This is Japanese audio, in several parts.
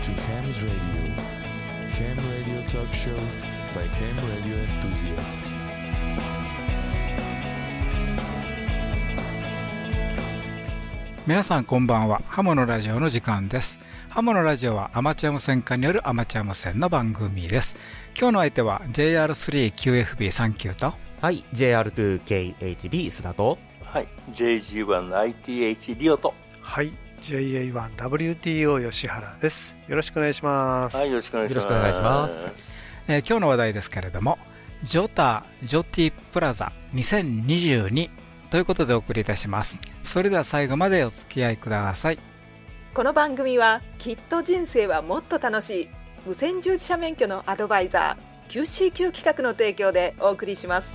to Ham's Radio. Ham Radio Talk Show by Ham Radio enthusiast. みなさんこんばんは。ハモのラジオの時間です。ハモのラジオはアマチュア無線化によるアマチュア無線の番組です。今日の相手は JR3QFB39 と。はい、JR2KHB 須田と。はい、JG1ITH リオと。はい、JA1WTO 吉原です。よろしくお願いします。はい、よろしくお願いします。よろしくお願いしますえー今日の話題ですけれども、ジョタジョティプラザ2022ということでお送りいたします。それでは最後までお付き合いください。この番組はきっと人生はもっと楽しい無線従事者免許のアドバイザー QCQ 企画の提供でお送りします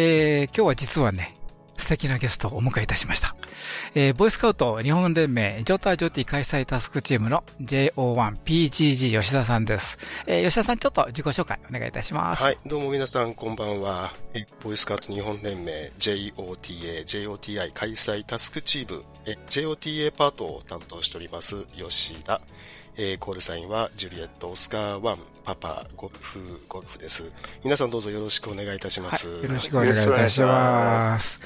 えー今日は実はね、素敵なゲストをお迎えいたしました。えーボイスカウト日本連盟ジョタジョティ開催タスクチームの JO1PGG 吉田さんです。えー吉田さんちょっと自己紹介お願いいたします。はい、どうも皆さんこんばんは。えボイスカウト日本連盟 JOTA、JOTI 開催タスクチーム、え JOTA パートを担当しております吉田。えーコールサインはジュリエット、オスカー1、パパ、ゴルフ、ゴルフです。皆さんどうぞよろしくお願いいたします。はい、よろしくお願いいたします。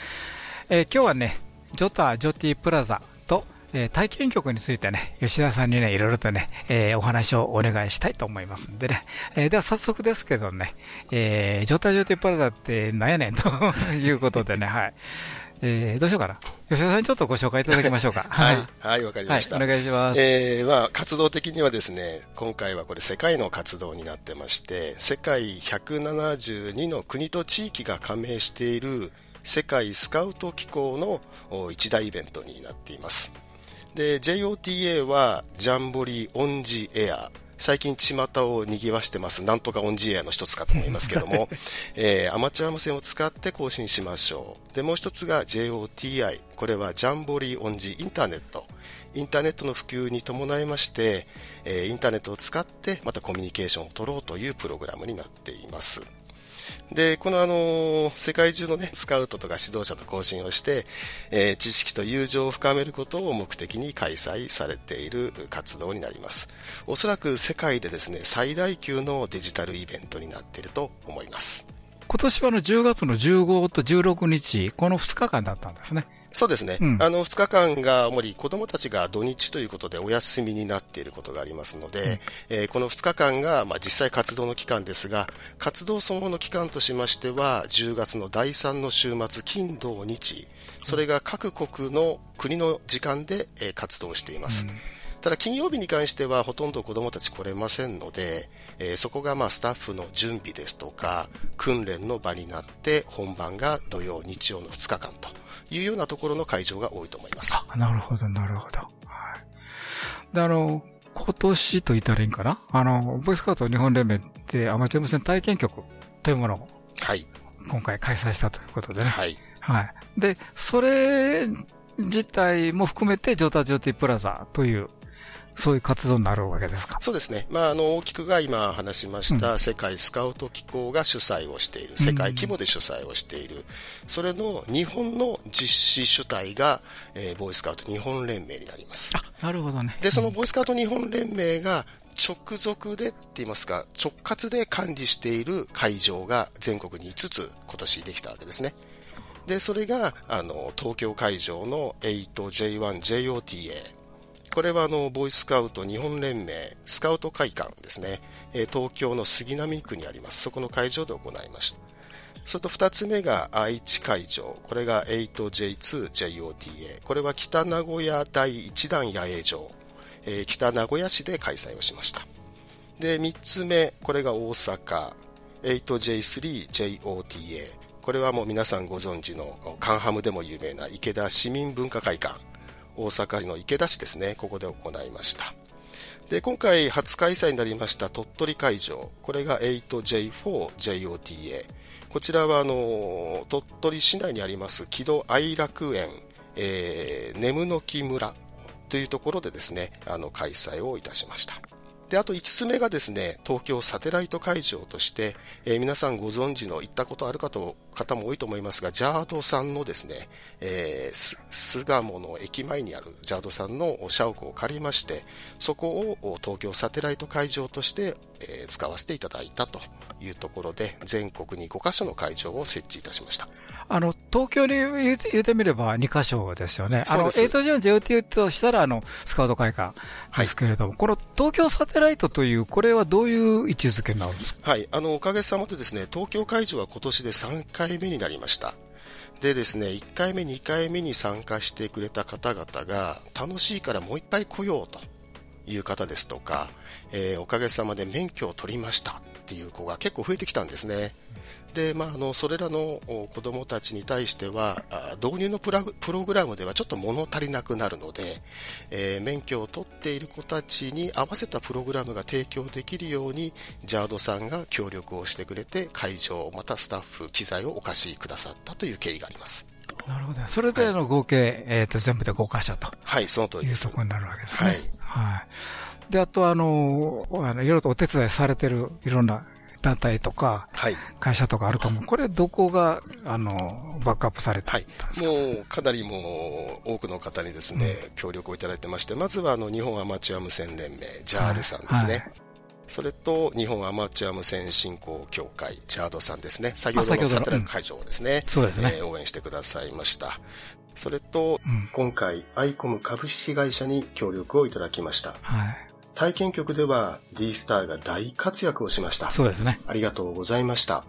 えー今日はね、ジョタジョティプラザと、えー体験局についてね、吉田さんにね、いろいろとね、えーお話をお願いしたいと思いますんでね。えーでは早速ですけどね、えージョタジョティプラザって何やねんということでね、はい。えーどうしようかな。吉田さんにちょっとご紹介いただきましょうか。はい、はい、わかりました。はい、お願いします。えーまあ、活動的にはですね、今回はこれ世界の活動になってまして、世界172の国と地域が加盟している世界スカウト機構のお一大イベントになっています。で、JOTA はジャンボリーオンジエア。最近巷を賑わしてます。なんとかオンジエアの一つかと思いますけども、えーアマチュア無線を使って更新しましょう。で、もう一つが JOTI。これはジャンボリーオンジインターネット。インターネットの普及に伴いまして、えーインターネットを使ってまたコミュニケーションを取ろうというプログラムになっています。で、このあの世界中のね、スカウトとか指導者と交信をして、えー知識と友情を深めることを目的に開催されている活動になります。おそらく世界でですね、最大級のデジタルイベントになっていると思います。今年はあの10月の15と16日、この2日間だったんですね。そうですね。うんあの、2日間が主に子供たちが土日ということでお休みになっていることがありますので、えーこの2日間が、まあ、実際活動の期間ですが、活動そのもの期間としましては、10月の第3の週末、金土日、それが各国の国の時間で、えー活動しています。ただ金曜日に関してはほとんど子供たち来れませんので、えーそこがまあスタッフの準備ですとか訓練の場になって本番が土曜日曜の2日間というようなところの会場が多いと思います。あ、なるほど、なるほど。はい。で、あの、今年と言ったらいいんかな？あの、ボイスカウト日本連盟ってアマチュア無線体験局というものをはい。今回開催したということでね。はい。はい。で、それ自体も含めて、ジョタジョティプラザという、そういう活動になるわけですか？そうですね。まあ、あの、大きくが今話しました、世界スカウト機構が主催をしている、世界規模で主催をしている、それの日本の実施主体が、えーボーイスカウト日本連盟になります。あ、なるほどね。で、そのボーイスカウト日本連盟が直属でって言いますか、直括で管理している会場が全国に5つ今年できたわけですね。で、それが、あの、東京会場の 8J1JOTA。これはあの、ボーイスカウト日本連盟スカウト会館ですね。え東京の杉並区にあります。そこの会場で行いました。それと二つ目が愛知会場。これが 8J2JOTA。これは北名古屋第一弾野営場。え北名古屋市で開催をしました。で、三つ目、これが大阪 8J3JOTA。これはもう皆さんご存知のカンハムでも有名な池田市民文化会館大阪の池田市ですね。ここで行いました。で今回初開催になりました鳥取会場。これが 8J4JOTA こちらはあの鳥取市内にあります木戸愛楽園、えー、眠の木村というところでですねあの開催をいたしました。で、あと5つ目がですね、東京サテライト会場として、えー、皆さんご存知の、行ったことあるかと方も多いと思いますが、ジャードさんのですね、えー、巣鴨の駅前にあるジャードさんの社屋を借りまして、そこを東京サテライト会場として、えー、使わせていただいたというところで、全国に5カ所の会場を設置いたしました。あの、東京に言ううてみれば2箇所ですよね。あの、8G の JOT としたら、あの、スカウト会館ですけれども、はい、この東京サテライトという、これはどういう位置づけになるんですか？はい、あの、おかげさまでですね、東京会場は今年で3回目になりました。でですね、1回目、2回目に参加してくれた方々が、楽しいからもう一回来ようという方ですとか、えー、おかげさまで免許を取りましたっていう子が結構増えてきたんですね。で、まあ、あのそれらの子どもたちに対しては導入のプログラムではちょっと物足りなくなるので、えー、免許を取っている子たちに合わせたプログラムが提供できるようにジャードさんが協力をしてくれて会場またスタッフ機材をお貸しくださったという経緯があります。なるほど。それでの合計、はい、えー、と全部で5箇所と。はいその通りです。いうところになるわけですね。はい、はい。で、あとあの、あの、いろいろとお手伝いされてるいろんな団体とか、会社とかあると思う。これどこが、あの、バックアップされてはい。もう、かなりもう、多くの方にですね、うん、協力をいただいてまして、まずは、あの、日本アマチュア無線連盟、ジャールさんですね。はいはいそれと日本アマチュア無線振興協会、ジャードさんですね。先ほどのサテライト会場をですね、そうですね、えー、応援してくださいました。それと、うん、今回、アイコム株式会社に協力をいただきました。はい。体験局では D スターが大活躍をしました。そうですね。ありがとうございました。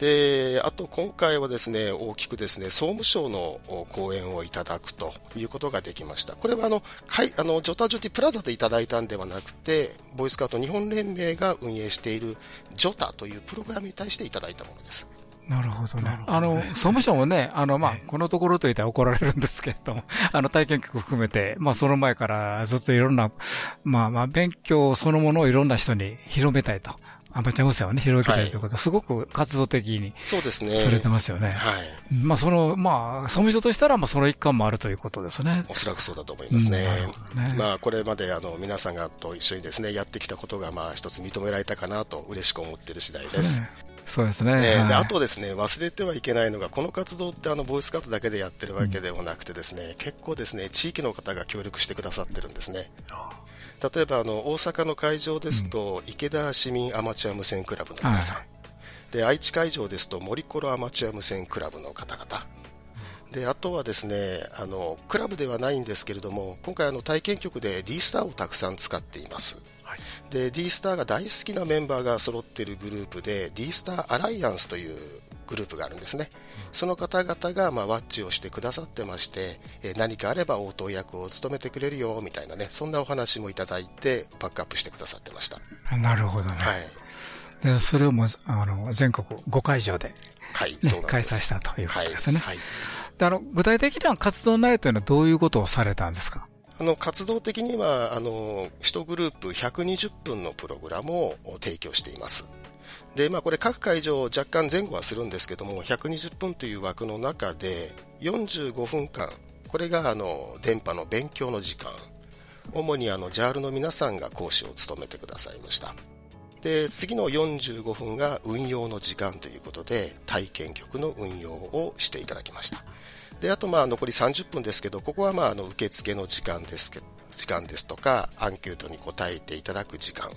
で、あと今回はですね、大きくですね、総務省の講演をいただくということができました。これはあの、かい、あの、ジョタジョティプラザでいただいたんではなくて、ボイスカート日本連盟が運営しているジョタというプログラムに対していただいたものです。なるほどね。あの、総務省もね、あの、まあ、このところと言ったら怒られるんですけれども、あの、体験局含めて、まあ、その前からずっといろんな、まあ、まあ、勉強そのものをいろんな人に広めたいと。アマチュア無線をね、広げたいということ、すごく活動的に。そうですね。されてますよね。はい。まあ、その、まあ、総務省としたら、まあ、その一環もあるということですね。おそらくそうだと思いますね。ねまあ、これまで、あの、皆さんがと一緒にですね、やってきたことが、まあ、一つ認められたかなと、嬉しく思っている次第です。そうですね。えー、であとですね、忘れてはいけないのが、この活動ってあの、ボイスカットだけでやってるわけでもなくてですね、うん、結構ですね、地域の方が協力してくださってるんですね。例えばあの、大阪の会場ですと、うん、池田市民アマチュア無線クラブの皆さん。はい、で、愛知会場ですと、森コロアマチュア無線クラブの方々。であとはですねあのクラブではないんですけれども今回あの体験局で D スターをたくさん使っていますで D スターが大好きなメンバーが揃っているグループで D スターアライアンスというグループがあるんですね、うん、その方々が、まあ、ワッチをしてくださってまして、え何かあれば応答役を務めてくれるよみたいなねそんなお話もいただいてバックアップしてくださってました。なるほどね、はい、でそれをもあの全国5会場で,、はいね、開催したということですね、はい、はい、であの具体的な活動内容というのはどういうことをされたんですか？あの、活動的には、あの、1グループ120分のプログラムを提供しています。で、まあこれ各会場若干前後はするんですけども、120分という枠の中で45分間、これがあの、電波の勉強の時間。主にあの、JAL の皆さんが講師を務めてくださいました。で、次の45分が運用の時間ということで、体験局の運用をしていただきました。であとまあ残り30分ですけどここはまああの受付の時間ですけ時間ですとかアンケートに答えていただく時間。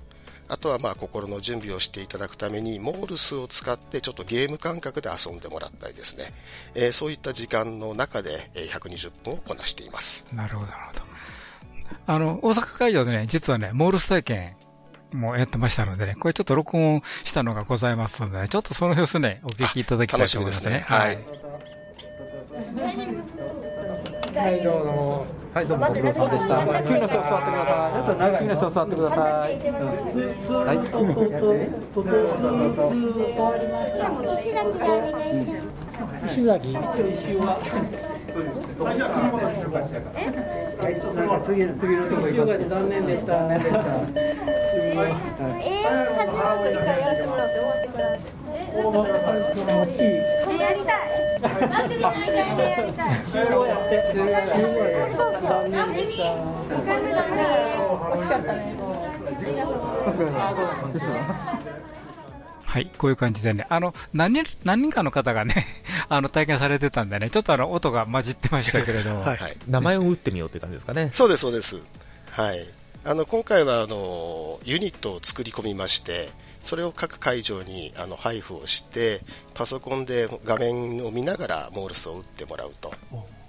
あとはまあ心の準備をしていただくためにモールスを使ってちょっとゲーム感覚で遊んでもらったりですね、えー、そういった時間の中で120分をこなしています。なるほどなるほど。あの大阪会場でね実はねモールス体験もやってましたのでね、これちょっと録音したのがございますので、ね、ちょっとその様子ね、お聞きいただきたいと思いますね。すね。はい。はい、はい。どうも。はい、どうもご苦労様でした。次の人座ってください。次の人座ってください。はい。石崎次の次のとこ行こう残念でした残念でしたえー、初めて一回やらせてもらって終わってからえやりたいりたい集合やって集合やってそうそう残念番組でした2回目だから惜しかったねありがとうはい、こういう感じでね、あの何人何人かの方がね、あの体験されてたんでね、ちょっとあの音が混じってましたけれど、はいはい。名前を打ってみようっていう感じですかね。そうです、そうです。はい。あの、今回は、あの、ユニットを作り込みまして、それを各会場にあの配布をして、パソコンで画面を見ながらモールスを打ってもらうと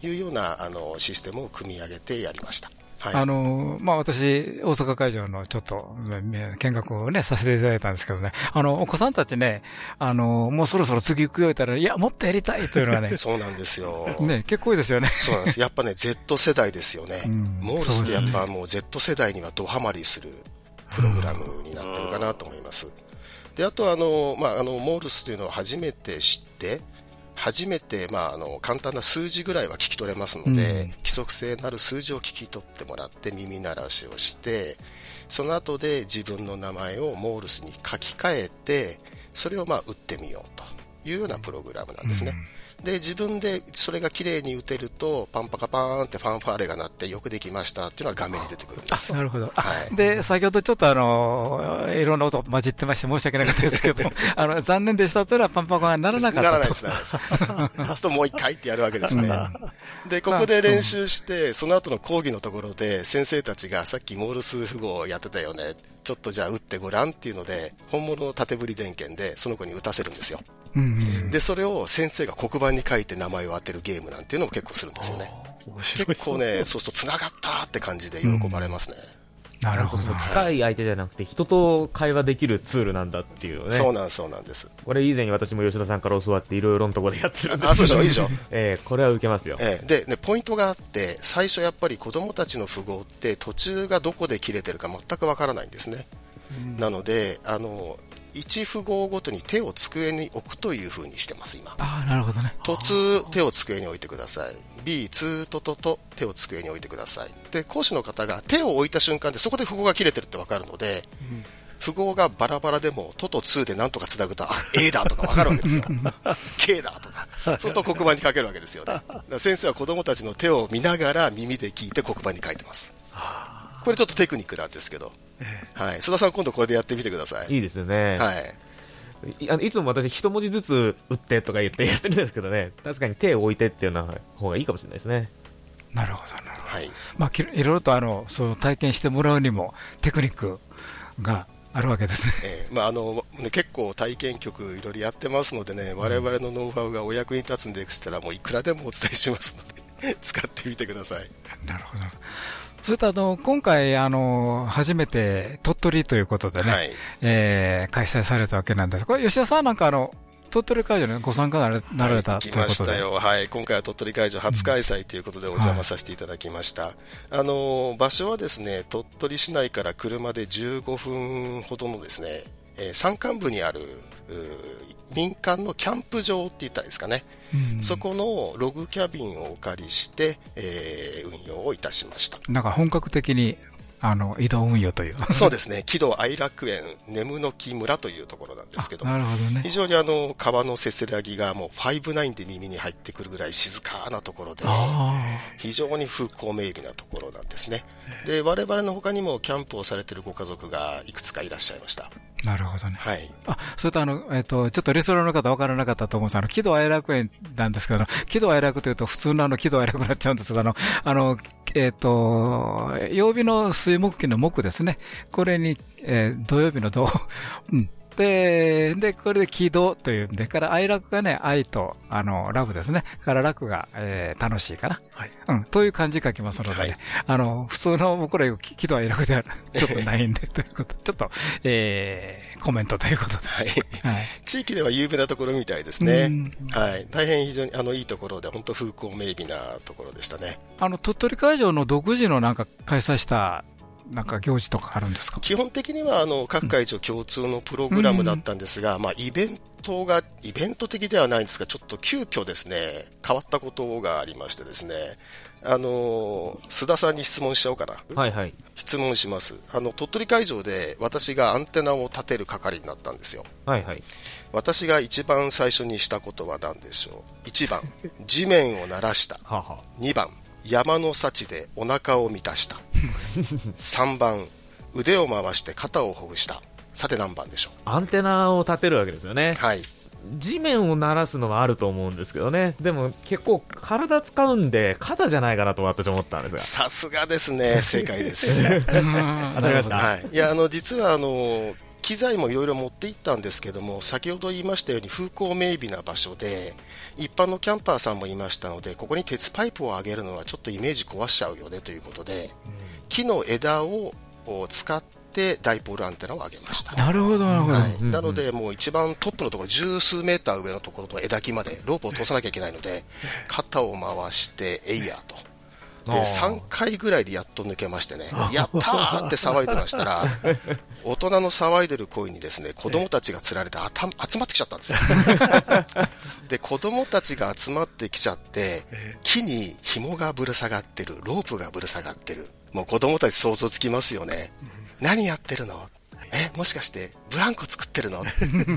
いうようなあのシステムを組み上げてやりました。はい。あのまあ、私、大阪会場のちょっとね見学を、ね、させていただいたんですけどね、あのお子さんたちね、あのもうそろそろ次行くよ言ったら、いや、もっとやりたいというのがね、そうなんですよ。ね結構多いですよね。そうなんです。やっぱね、Z 世代ですよね。うんモールスってやっぱもう Z 世代にはドハマりするプログラムになってるかなと思います。で、あとあの、まあ、あの、モールスというのを初めて知って、初めて、まあ、あの、簡単な数字ぐらいは聞き取れますので、うん規則性のある数字を聞き取ってもらって耳鳴らしをして、その後で自分の名前をモールスに書き換えて、それをまあ打ってみようというようなプログラムなんですね。で、自分でそれが綺麗に打てると、パンパカパーンってファンファーレが鳴ってよくできましたっていうのが画面に出てくるんです。なるほど。あはいで、先ほどちょっとあの、いろんな音混じってまして申し訳なかったですけど、あの、残念でしたというのはパンパンがならなかったと。ならないです、ならないです。そうするともう一回ってやるわけですね。で、ここで練習して、その後の講義のところで、先生たちがさっきモールス符号をやってたよね。ちょっとじゃあ打ってごらんっていうので、本物の縦振り電源でその子に打たせるんですよ。うんうんで、それを先生が黒板に書いて名前を当てるゲームなんていうのも結構するんですよね。結構ね、そうすると繋がったって感じで喜ばれますね。なるほど。機械相手じゃなくて人と会話できるツールなんだっていうのね。そうなんです、そうなんです。これ以前に私も吉田さんから教わっていろいろなところでやってるんですあ、そうでしょ、いいでしょ。えーこれは受けますよ。ええ、で、ね、ポイントがあって、最初やっぱり子供たちの符号って途中がどこで切れてるか全くわからないんですね。なので、あの、1符号ごとに手を机に置くという風にしてます、今。ああ、なるほどね。とつ、手を机に置いてください。B、つととと、手を机に置いてください。で、講師の方が手を置いた瞬間でそこで符号が切れてるってわかるので、符号がバラバラでも、ととつでなんとかつなぐと、あ、A だとかわかるわけですよ。K だとか。そうすると黒板に書けるわけですよね。先生は子供たちの手を見ながら耳で聞いて黒板に書いてます。これちょっとテクニックなんですけど。はい。須田さん今度これでやってみてください。いいですよね。はい。いあのいつも私、一文字ずつ打ってとか言ってやってるんですけどね、確かに手を置いてっていうのは方がいいかもしれないですね。なるほど、なるほど。はい。まあ、きいろいろとあの、そう体験してもらうにもテクニックがあるわけですね。えーまああのね、結構体験局いろいろやってますのでね、我々のノウハウがお役に立つんでしたら、もういくらでもお伝えしますので、使ってみてください。なるほど。それとあの、今回、あの、初めて鳥取ということでね、はいえー開催されたわけなんです。これ、吉田さんなんかあの、鳥取会場にご参加ならなられたはい行きということで。ましたよ。はい。今回は鳥取会場初開催ということでお邪魔させていただきました。あの、場所はですね、鳥取市内から車で15分ほどのですね、えー山間部にある、民間のキャンプ場って言ったらですかね。うんそこのログキャビンをお借りして、えー運用をいたしました。なんか本格的に、あの、移動運用という。そうですね、木戸愛楽園、眠の木村というところなんですけどなるほどね非。常にあの、川のせせらぎがもう59で耳に入ってくるぐらい静かなところで、あ非常に風光明媚なところなんですね。で、我々の他にもキャンプをされているご家族がいくつかいらっしゃいました。あ、なるほどね。はい。あ、それとあの、えっ、と、ちょっとレストランの方分からなかったと思うんですあの、喜怒哀楽園なんですけど、喜怒哀楽というと普通のあの、喜怒哀楽になっちゃうんですけど、あの、あの、えっ、と、曜日の水木期の木ですね。これに、えー土曜日の土、うん。で、で、これで喜怒というんで、から愛楽がね、愛と、あの、ラブですね。から楽が、えー楽しいかな。はい。うん、という漢字書きますのでね、はいあの、普通の僕ら喜怒哀楽では ちょっとないんで、ということ、ちょっと、えー、コメントということで。はい。はい。地域では有名なところみたいですねうん。はい。大変非常にあの、いいところで、本当風光明媚なところでしたね。あの、鳥取会場の独自のなんか開催したなんか行事とかあるんですか？基本的にはあの各会長共通のプログラムだったんですが、まあ、イベントが、イベント的ではないんですが、ちょっと急遽ですね、変わったことがありましてですね、あの須田さんに質問しちゃおうかな。はいはい。質問します。あの、鳥取会場で私がアンテナを立てる係になったんですよ。はいはい。私が一番最初にしたことは何でしょう？1番、地面を鳴らした。はは2番、山の幸でお腹を満たした。3番、腕を回して肩をほぐした。さて何番でしょアンテナを立てるわけですよねう。。はい。地面を鳴らすのはあると思うんですけどね。でも結構体使うんで、肩じゃないかなと私思ったんですさすがですね。正解です。が。当たりました。はい。いや、あの、実はあの、機材もいろいろ持って行ったんですけども、先ほど言いましたように風光明媚な場所で、一般のキャンパーさんもいましたので、ここに鉄パイプを上げるのはちょっとイメージ壊しちゃうよねということで、木の枝をお使ってダイポールアンテナを上げました。なるほど、なるほど。はい、なので、もう一番トップのところ、十数メーター上のところと枝木までロープを通さなきゃいけないので、肩を回して、えいやと。で、あー。3回ぐらいでやっと抜けましてね、やったーって騒いでましたら、大人の騒いでる声にですね、子供たちが釣られて集まってきちゃったんですよ。で、子供たちが集まってきちゃって、木に紐がぶら下がってる、ロープがぶら下がってる。もう子供たち想像つきますよね。何やってるの？え、もしかして、ブランコ作ってるの？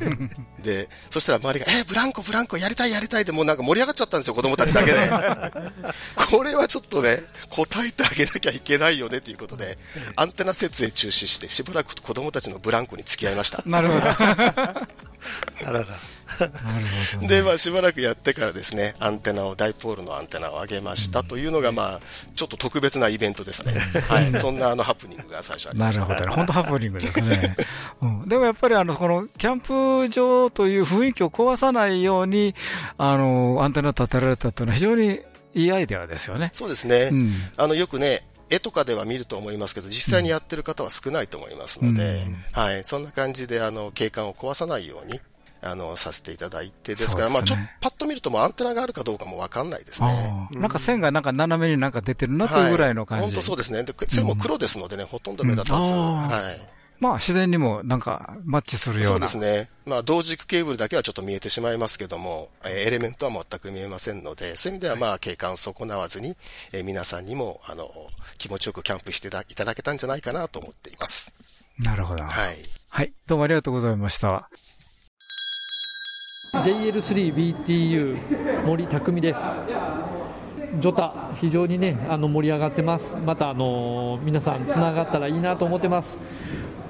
で、そしたら周りが、え、ブランコ、ブランコ、やりたい、やりたいで、もうなんか盛り上がっちゃったんですよ、子供たちだけで。これはちょっとね、答えてあげなきゃいけないよね、ということで、アンテナ設営中止して、しばらく子供たちのブランコに付き合いました。なるほど。あらら。で、まあ、しばらくやってからですね、アンテナを、ダイポールのアンテナを上げましたというのが、まあ、ちょっと特別なイベントですね。はい。そんなあの、ハプニングが最初ありました。なるほど。本当ハプニングですね。うん、でもやっぱりあの、このキャンプ場という雰囲気を壊さないように、あの、アンテナ立てられたというのは非常にいいアイデアですよね。そうですね。うんあの、よくね、絵とかでは見ると思いますけど、実際にやってる方は少ないと思いますので、はい。そんな感じで、あの、景観を壊さないように、あの、させていただいて、ですから、まあ、ちょパッと見るともうアンテナがあるかどうかもわかんないですね。なんか線がなんか斜めになんか出てるなというぐらいの感じ。本当そうですね。で、線も黒ですのでね、ほとんど目立たず、うんはい。まあ自然にもなんかマッチするような。そうですね。まあ、同軸ケーブルだけはちょっと見えてしまいますけども、えーエレメントは全く見えませんので、そういう意味ではまあ、景観を損なわずに、えー皆さんにも、あの、気持ちよくキャンプしていたいただけたんじゃないかなと思っています。なるほど。はい。はい。どうもありがとうございました。JL3BTU 森匠です。ジョタ非常にねあの盛り上がってます。またあの皆さんつながったらいいなと思ってます。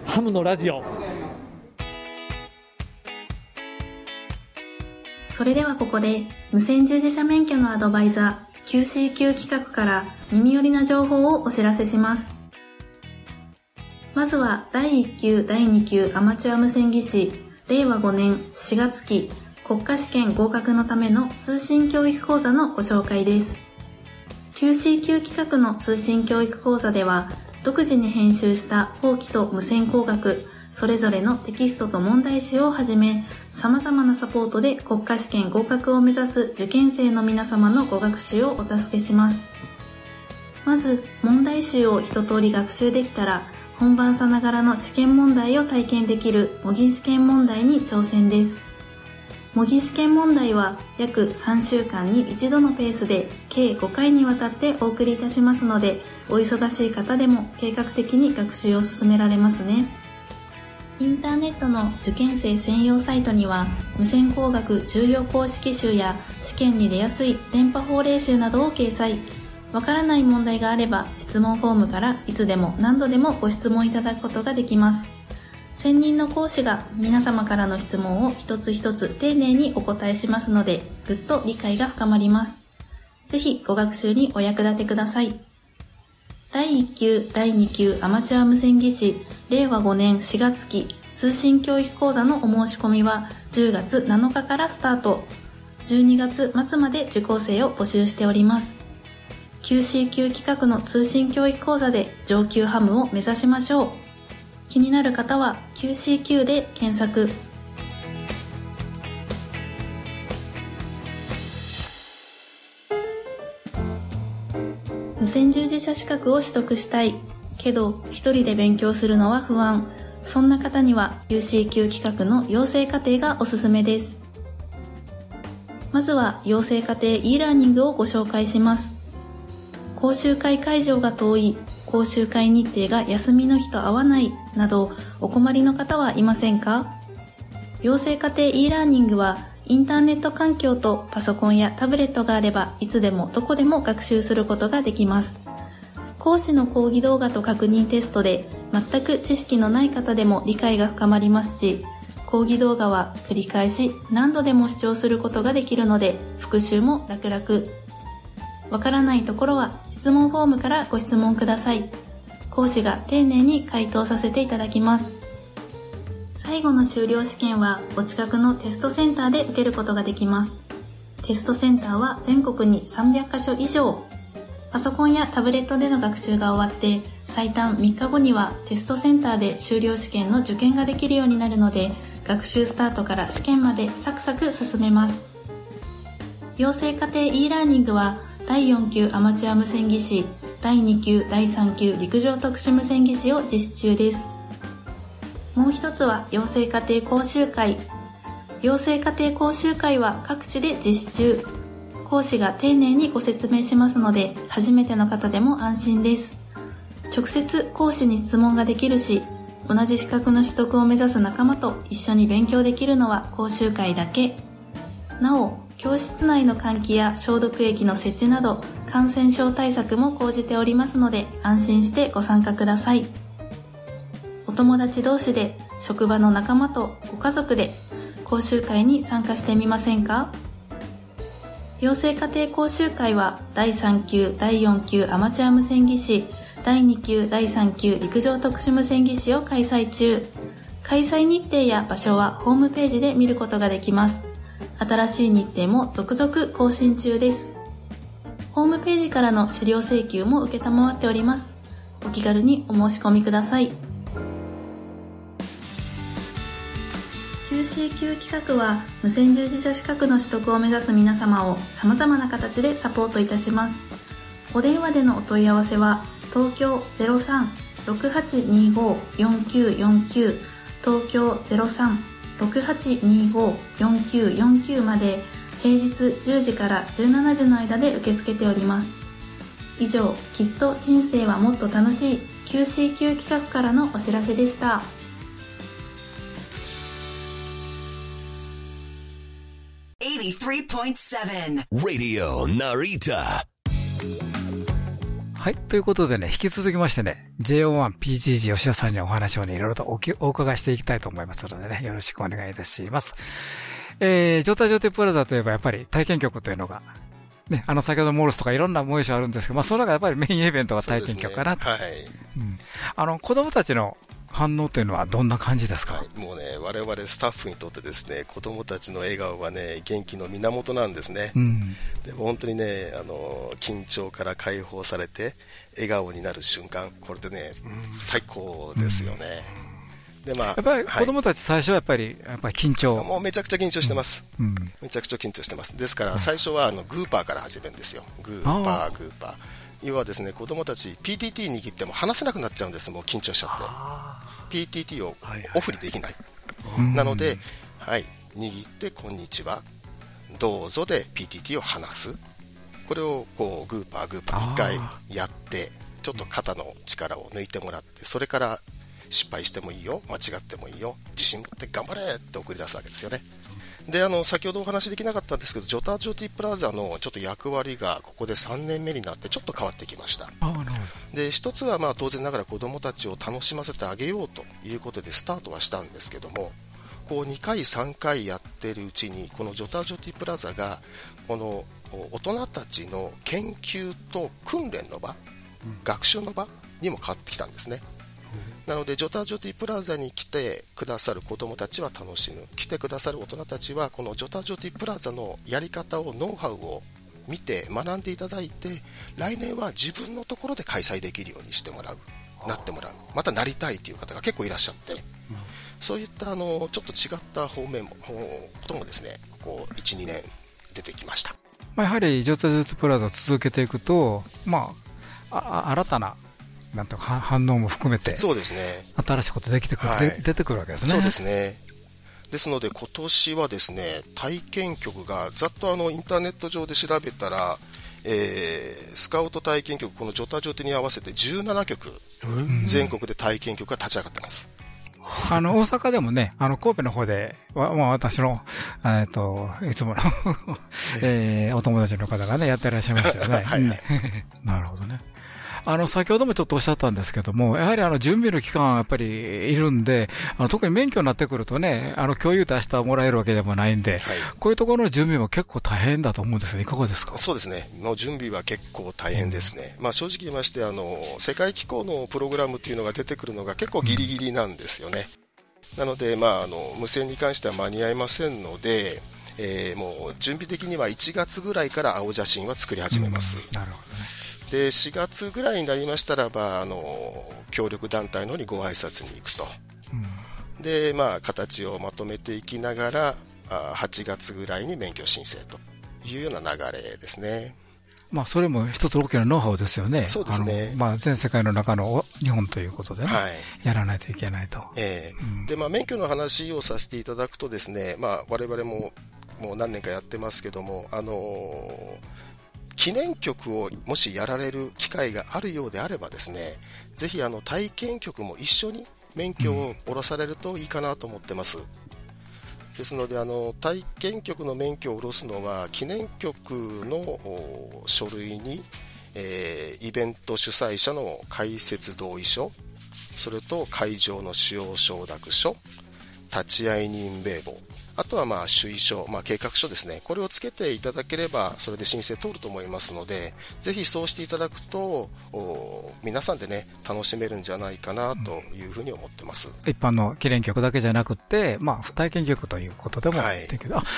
ハムのラジオ。それではここで無線従事者免許のアドバイザー QCQ 企画から耳寄りな情報をお知らせします。まずは第1級第2級アマチュア無線技師令和5年4月期国家試験合格のための通信教育講座のご紹介です。QCQ 企画の通信教育講座では独自に編集した法規と無線工学それぞれのテキストと問題集をはじめ様々なサポートで国家試験合格を目指す受験生の皆様のご学習をお助けします。まず問題集を一通り学習できたら本番さながらの試験問題を体験できる模擬試験問題に挑戦です。模擬試験問題は約3週間に一度のペースで計5回にわたってお送りいたしますのでお忙しい方でも計画的に学習を進められますね。インターネットの受験生専用サイトには無線工学重要公式集や試験に出やすい電波法令集などを掲載。わからない問題があれば質問フォームからいつでも何度でもご質問いただくことができます。専任の講師が皆様からの質問を一つ一つ丁寧にお答えしますので、ぐっと理解が深まります。ぜひご学習にお役立てください。第1級、第2級アマチュア無線技師、令和5年4月期通信教育講座のお申し込みは10月7日からスタート。12月末まで受講生を募集しております。QCQ 企画の通信教育講座で上級ハムを目指しましょう。気になる方は QCQ で検索。無線従事者資格を取得したい。けど一人で勉強するのは不安。そんな方には UCQ 企画の養成課程がおすすめです。まずは養成課程 e ラーニングをご紹介します。講習会会場が遠い、講習会日程が休みの日と合わないなどお困りの方はいませんか？養成課程 e ラーニングはインターネット環境とパソコンやタブレットがあればいつでもどこでも学習することができます。講師の講義動画と確認テストで全く知識のない方でも理解が深まりますし、講義動画は繰り返し何度でも視聴することができるので復習も楽々。わからないところは質問フォームからご質問ください。講師が丁寧に回答させていただきます。最後の修了試験はお近くのテストセンターで受けることができます。テストセンターは全国に300カ所以上。パソコンやタブレットでの学習が終わって最短3日後にはテストセンターで修了試験の受験ができるようになるので学習スタートから試験までサクサク進めます。養成家庭 e ラーニングは第4級アマチュア無線技師、第2級、第3級陸上特殊無線技師を実施中です。もう一つは養成家庭講習会。養成家庭講習会は各地で実施中。講師が丁寧にご説明しますので、初めての方でも安心です。直接講師に質問ができるし、同じ資格の取得を目指す仲間と一緒に勉強できるのは講習会だけ。なお、教室内の換気や消毒液の設置など感染症対策も講じておりますので安心してご参加ください。お友達同士で職場の仲間とご家族で講習会に参加してみませんか？養成家庭講習会は第3級第4級アマチュア無線技師第2級第3級陸上特殊無線技師を開催中。開催日程や場所はホームページで見ることができます。新しい日程も続々更新中です。ホームページからの資料請求も受けたまわっております。お気軽にお申し込みください。QCQ 企画は無線従事者資格の取得を目指す皆様を様々な形でサポートいたします。お電話でのお問い合わせは東京03-6825-4949東京03 6825-4949まで平日10時から17時の間で受け付けております。以上、きっと人生はもっと楽しい QCQ 企画からのお知らせでした。Radio Narita はい。ということでね、引き続きましてね、JO1PGG 吉田さんにお話をね、いろいろとおお伺いしていきたいと思いますのでね、よろしくお願いいたします。えー、状態状態プラザといえばやっぱり体験局というのが、ね、あの先ほどモールスとかいろんな催しあるんですけど、まあその中やっぱりメインイベントが体験局かなと。ね、はい。うん。あの、子供たちの反応というのはどんな感じですか、はい、もうね、我々スタッフにとってですね、子供たちの笑顔はね、元気の源なんですね。うん、でも本当にね、あの、緊張から解放されて、笑顔になる瞬間、これでね、うん、最高ですよね。でまあ、やっぱり子供たち最初はやっぱり、やっぱり緊張。もうめちゃくちゃ緊張してます。うん、めちゃくちゃ緊張してます。ですから最初はあのグーパーから始めるんですよ。グーパー、グーパー。要はですね、子供たち PTT 握っても話せなくなっちゃうんです、もう緊張しちゃって。PTT をオフにできない。なので、はい、握って、こんにちは、どうぞで PTT を話す。これをこうグーパーグーパー1回やって、ちょっと肩の力を抜いてもらって、それから失敗してもいいよ、間違ってもいいよ、自信持って頑張れって送り出すわけですよね。であの先ほどお話できなかったんですけどジョタジョティプラザのちょっと役割がここで3年目になってちょっと変わってきました。で一つはまあ当然ながら子どもたちを楽しませてあげようということでスタートはしたんですけどもこう2回3回やってるうちにこのジョタジョティプラザがこの大人たちの研究と訓練の場、学習の場にも変わってきたんですねなのでジョタジョティプラザに来てくださる子どもたちは楽しむ来てくださる大人たちはこのジョタジョティプラザのやり方をノウハウを見て学んでいただいて来年は自分のところで開催できるようにしてもらう。なってもらう。またなりたいという方が結構いらっしゃって、そういったあのちょっと違った方面もこともですねここ12年出てきました、まあ、やはりジョタジョティプラザを続けていくと、まあ、あ新たななんとかは反応も含めて、そうですね。新しいことできてくる、はいで出てくるわけですね。そうですね。ですので今年はですね、体験曲がざっとあのインターネット上で調べたら、えースカウト体験曲、このジョタジョテに合わせて17曲、全国で体験曲が立ち上がってます。あの、大阪でもね、あの、神戸の方で、わまあ、私の、えっと、いつもの、え ーお友達の方がね、やってらっしゃいますよね。はい なるほどね。あの、先ほどもちょっとおっしゃったんですけども、やはりあの、準備の期間はやっぱりいるんで、あの特に免許になってくるとね、あの、共有出してもらえるわけでもないんで、こういうところの準備も結構大変だと思うんですけど、いかがですか？そうですね。もう準備は結構大変ですね。まあ正直言いまして、あの、世界機構のプログラムっていうのが出てくるのが結構ギリギリなんですよね。なので、まああの、無線に関しては間に合いませんので、えーもう準備的には1月ぐらいから青写真は作り始めます。なるほどね。で、4月ぐらいになりましたらば、あの、協力団体の方にご挨拶に行くと。で、まあ、形をまとめていきながら、あ8月ぐらいに免許申請というような流れですね。まあ、それも一つ大きなノウハウですよね。そうですねまあ、全世界の中のお日本ということでね、はいやらないといけないと。ええで、まあ、免許の話をさせていただくとですね、まあ、我々ももう何年かやってますけども、あのー記念曲をもしやられる機会があるようであればですね、ぜひあの体験曲も一緒に免許を下ろされるといいかなと思ってます。ですのであの体験局の免許を下ろすのは記念局の書類に、えーイベント主催者の開設同意書それと会場の使用承諾書立会人名簿あとはまあ主意書、まあ、計画書ですね。これをつけていただければそれで申請通ると思いますのでぜひそうしていただくとお皆さんでね楽しめるんじゃないかなというふうに思ってます、一般の記念曲だけじゃなくて、まあ、体験曲ということでもはい。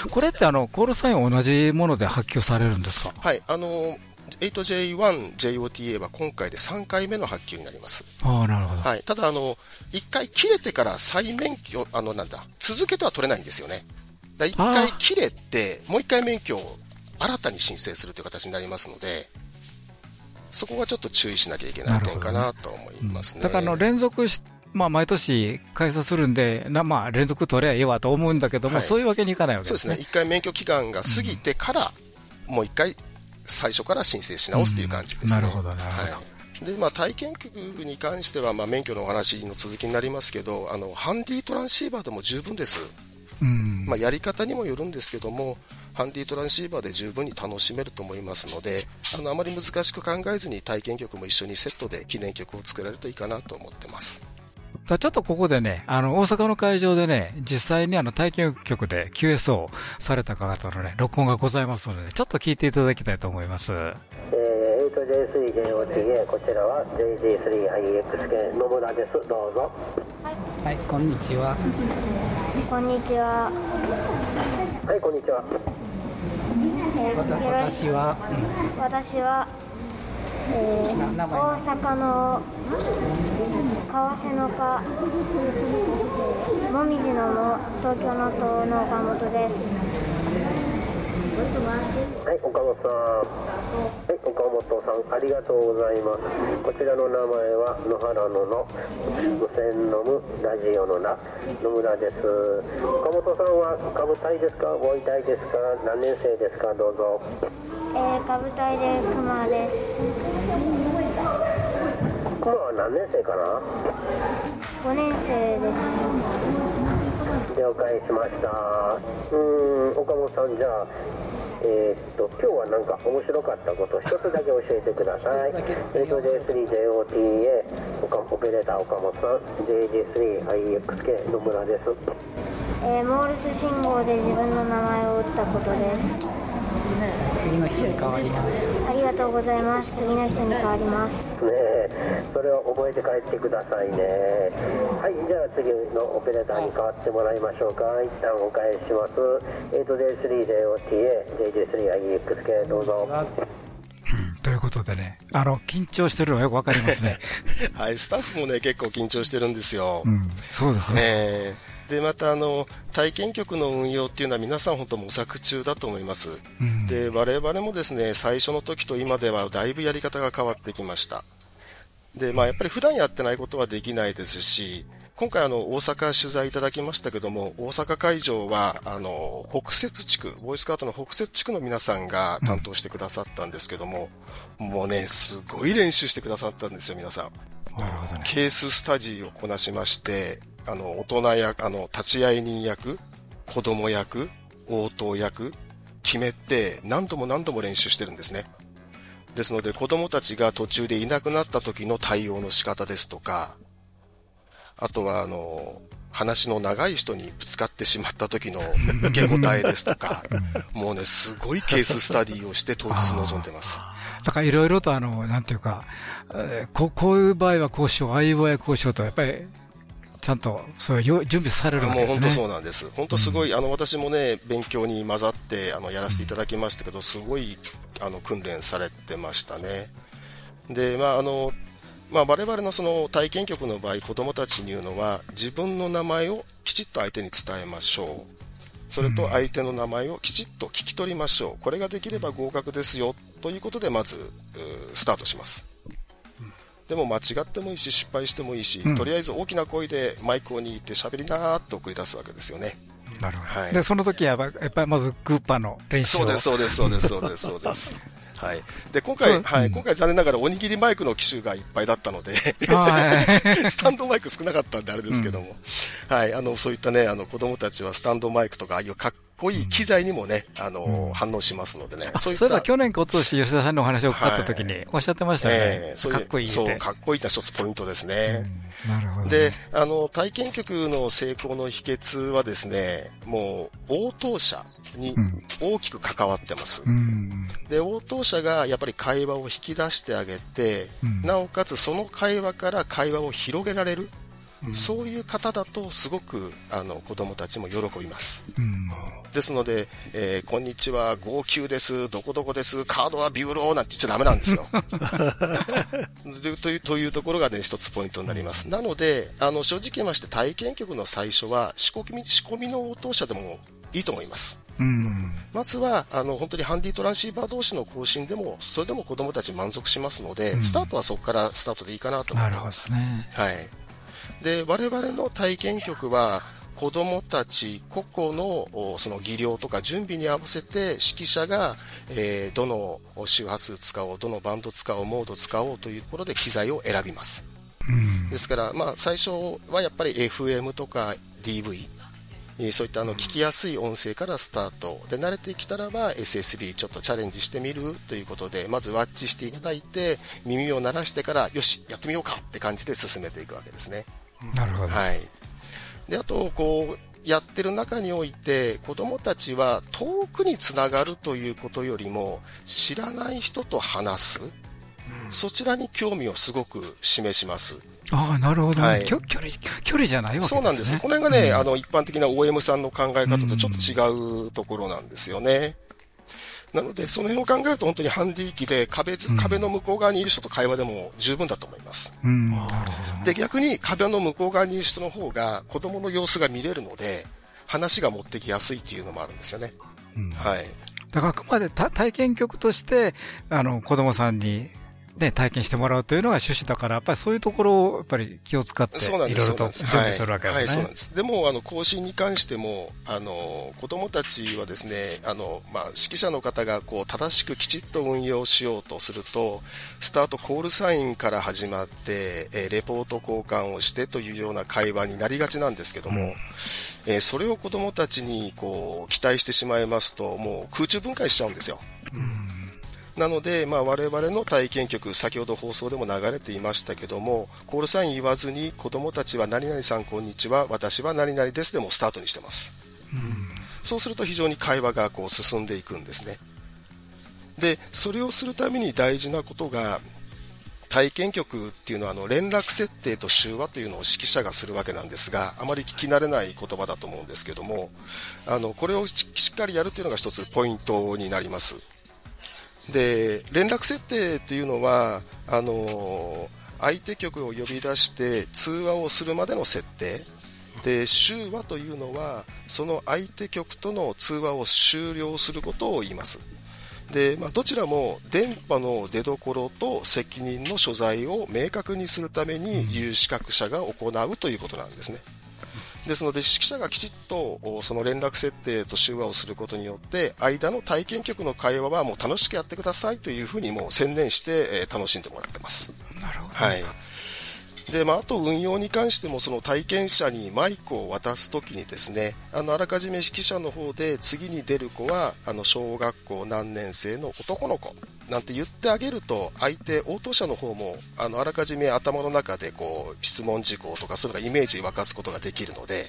これってあの、コールサインは同じもので発給されるんですか？はい、あの 8J1JOTA は今回で3回目の発給になります。ああ、なるほど。はい、ただあの、1回切れてから再免許、あのなんだ、続けては取れないんですよね。だ1回切れて、もう1回免許を新たに申請するという形になりますので、そこはちょっと注意しなきゃいけない点かなと思いますね。だからあの、連続し、まあ、毎年開催するんで、なまあ、連続取ればいいわと思うんだけども、はいそういうわけにいかないわけでね。そうですすね、1回免許期間が過ぎてから、もう1回最初から申請し直すという感じですね。なるほど、なるほど。はい、でまあ、体験局に関しては、まあ、免許のお話の続きになりますけどあのハンディトランシーバーでも十分です、うん。まあ、やり方にもよるんですけどもハンディトランシーバーで十分に楽しめると思いますのであのあまり難しく考えずに体験曲も一緒にセットで記念曲を作られるといいかなと思ってますちょっとここでね、あの、大阪の会場でね、実際にあの、体験曲で QSO された方のね、録音がございますので、ちょっと聞いていただきたいと思います。えー 8J3JOTA こちらは JG3IXK 野村ですどうぞはい、こんにちは。こんにちは。はいこんにちは私は、私は、えー大阪の川瀬のかもみじのも東京の党の岡本です。はい岡本さん。はい岡本さんありがとうございます。こちらの名前は野原野の無線のむラジオのな野村です。岡本さんは株隊ですか？ご遺体ですか？何年生ですか？どうぞ。えー、株隊で熊です。熊は何年生かな？5年生です。了解しました。うん岡本さんじゃあえーっと今日は何か面白かったこと一つだけ教えてください。8J3JOTA オペレーター岡本さん。JG3IXK 野村です。えー、モールス信号で自分の名前を打ったことです。次の人に変わります。ありがとうございます。次の人に変わります。ねえそれを覚えて帰ってくださいねはいじゃあ次のオペレーターに変わってもらいましょうか一旦お返しします 8J3JOTA JG3IXK どうぞということでね、あの、緊張してるのがよくわかりますね。はい、スタッフもね、結構緊張してるんですよ。うん、そうですね。えーで、また、あの、体験局の運用っていうのは皆さん本当模索中だと思います。うんで、我々もですね、最初の時と今ではだいぶやり方が変わってきました。で、まあやっぱり普段やってないことはできないですし、今回あの、大阪取材いただきましたけども、大阪会場は、あの、北摂地区、ボーイスカートの北摂地区の皆さんが担当してくださったんですけども、もうね、すごい練習してくださったんですよ、皆さん。なるほどね。ケーススタジーをこなしまして、あの、大人役、あの、立ち会い人役、子供役、応答役、決めて何度も何度も練習してるんですね。ですので子供たちが途中でいなくなった時の対応の仕方ですとか、あとはあの、話の長い人にぶつかってしまった時の受け答えですとか、もうね、すごいケーススタディをして当日臨んでます。だからいろいろとあの、なんていうか、えーこうこういう場合はこうしよう、ああいう場合はこうしようと、やっぱり、ちゃんと、そういうよ準備されるわけですね。もう本当そうなんです。本当すごい、あの、私もね、勉強に混ざって、あの、やらせていただきましたけど、すごい、あの、訓練されてましたね。で、まあ、あの、まあ、我々のその体験局の場合、子供たちに言うのは、自分の名前をきちっと相手に伝えましょう。それと相手の名前をきちっと聞き取りましょう。これができれば合格ですよ。ということで、まず、スタートします。でも間違ってもいいし、失敗してもいいし、うんとりあえず大きな声でマイクを握って喋りなーっと送り出すわけですよね。なるほど。はいで、その時はやっぱやっぱりまずグーパーの練習を。そうです、そうです、そうです、そうです、そうです。はい。で、今回、はい、今回残念ながらおにぎりマイクの機種がいっぱいだったので、はい スタンドマイク少なかったんであれですけども、はい、あの、そういったね、あの、子供たちはスタンドマイクとか、ああいうかっこいい機材にもね、あの、反応しますのでね、そういえば去年、今年、吉田さんのお話を伺った時におっしゃってましたよね。ええそうかっこいい。そう、かっこいいって一つポイントですね。なるほど。で、あの、体験局の成功の秘訣はですね、もう、応答者に大きく関わってます。うん。で、応答者がやっぱり会話を引き出してあげて、うんなおかつその会話から会話を広げられる、そういう方だとすごくあの子供たちも喜びます。うん。ですので、えーこんにちは、号泣です、どこどこです、カードはビューローなんて言っちゃダメなんですよ。でというというところがね、一つポイントになります。なので、あの、正直言いまして体験局の最初は仕込み、仕込みの応答者でもいいと思います。うん。まずは、あの、本当にハンディトランシーバー同士の更新でも、それでも子供たち満足しますので、うんスタートはそこからスタートでいいかなと思ないるほどってます。ね。はい。で、我々の体験局は、子供たち個々のおその技量とか準備に合わせて指揮者が、えーどの周波数使おう、どのバンド使おう、モード使おうというところで機材を選びます。うん。ですから、まあ、最初はやっぱり FM とか DV、えーそういったあの聞きやすい音声からスタートで慣れてきたらば SSB ちょっとチャレンジしてみるということでまずワッチしていただいて耳を鳴らしてからよしやってみようかって感じで進めていくわけですねなるほど。はいであとこうやってる中において子供たちは遠くにつながるということよりも知らない人と話す、そちらに興味をすごく示しますああ、なるほどね、はい距離、距離じゃないわけですね。そうなんです。これがね、あの、一般的な OM さんの考え方とちょっと違うところなんですよね。なので、その辺を考えると本当にハンディ機で壁ず、壁の向こう側にいる人と会話でも十分だと思います。うん。で、逆に壁の向こう側にいる人の方が子供の様子が見れるので、話が持ってきやすいっていうのもあるんですよね。うんはい。だからあくまでた体験局として、あの、子供さんに、ね、体験してもらうというのが趣旨だから、やっぱりそういうところを、やっぱり気を使って、い。ろいろと準備するわけですね。はい、はいそうなんです。でも、あの、更新に関しても、あの、子供たちはですね、あの、まあ、指揮者の方が、こう、正しくきちっと運用しようとすると、スタートコールサインから始まって、えーレポート交換をしてというような会話になりがちなんですけども、えーそれを子供たちに、こう、期待してしまいますと、もう空中分解しちゃうんですよ。なので、まあ、我々の体験局、先ほど放送でも流れていましたけども、コールサイン言わずに、子供たちは何々さんこんにちは、私は何々ですでもスタートにしてます。そうすると非常に会話がこう進んでいくんですね。で、それをするために大事なことが、体験局っていうのはあの連絡設定と集話というのを指揮者がするわけなんですが、あまり聞き慣れない言葉だと思うんですけども、あの、これをししっかりやるというのが一つポイントになります。で、連絡設定っていうのは、あの、相手局を呼び出して通話をするまでの設定。で、集話というのは、その相手局との通話を終了することを言います。で、まあ、どちらも電波の出所と責任の所在を明確にするために有資格者が行うということなんですね。ですので、指揮者がきちっとその連絡設定と手話をすることによって、間の体験局の会話はもう楽しくやってくださいというふうにもう専念して、え楽しんでもらってます。なるほど。はい。で、まあ、あと運用に関しても、その体験者にマイクを渡すときにですね、あの、あらかじめ指揮者の方で次に出る子は、あの、小学校何年生の男の子なんて言ってあげると、相手、応答者の方も、あの、あらかじめ頭の中で、こう、質問事項とか、そういうのがイメージ沸かすことができるので、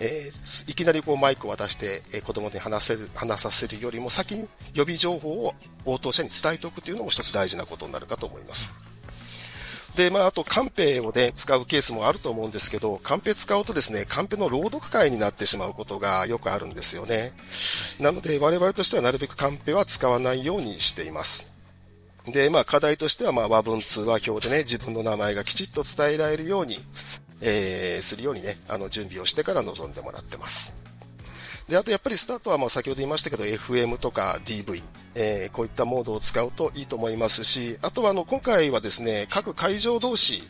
えー、いきなりこうマイクを渡して、えー、子供に話せる、話させるよりも先に予備情報を応答者に伝えておくというのも一つ大事なことになるかと思います。で、まあ、あと、カンペをね、使うケースもあると思うんですけど、カンペ使うとですね、カンペの朗読会になってしまうことがよくあるんですよね。なので、我々としてはなるべくカンペは使わないようにしています。で、まあ、課題としては、まあ、和文通話表でね、自分の名前がきちっと伝えられるように、えー、するようにね、あの、準備をしてから臨んでもらってます。で、あとやっぱりスタートはもう先ほど言いましたけど、FM とか DV、えー、こういったモードを使うといいと思いますし、あとはあの、今回はですね、各会場同士、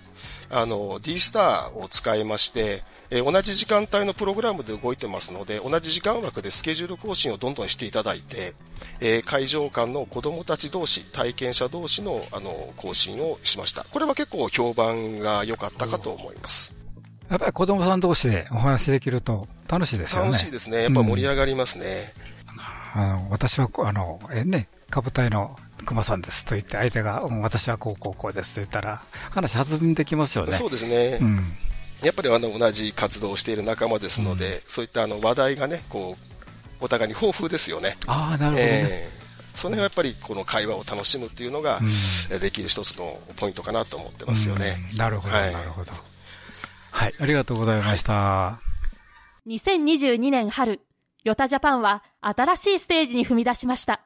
あの、D スターを使いまして、えー、同じ時間帯のプログラムで動いてますので、同じ時間枠でスケジュール更新をどんどんしていただいて、えー、会場間の子供たち同士、体験者同士の、あの、更新をしました。これは結構評判が良かったかと思います。やっぱり子供さん同士でお話できると楽しいですよね。楽しいですね。やっぱ盛り上がりますね。うん、あの私は、あの、えね、株隊の熊さんですと言って、相手が、私はこうこうこうですと言ったら、話弾んできますよね。そうですね。うん、やっぱりあの同じ活動をしている仲間ですので、うん、そういったあの話題がね、こう、お互いに豊富ですよね。ああ、なるほど、ね、えーその辺はやっぱりこの会話を楽しむっていうのが、できる一つのポイントかなと思ってますよね。なるほど、はい、なるほど。はい、ありがとうございました。2022年春、ヨタジャパンは新しいステージに踏み出しました。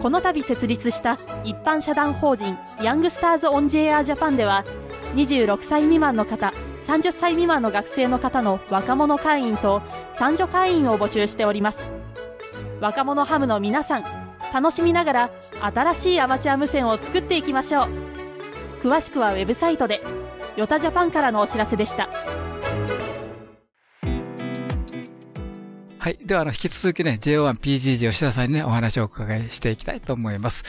この度設立した一般社団法人ヤングスターズ・オン・ジェア・ジャパンでは26歳未満の方30歳未満の学生の方の若者会員と三女会員を募集しております若者ハムの皆さん楽しみながら新しいアマチュア無線を作っていきましょう詳しくはウェブサイトでヨタジャパンからのお知らせでした。はい。では、あの、引き続きね、JO1PGG 吉田さんにね、お話をお伺いしていきたいと思います。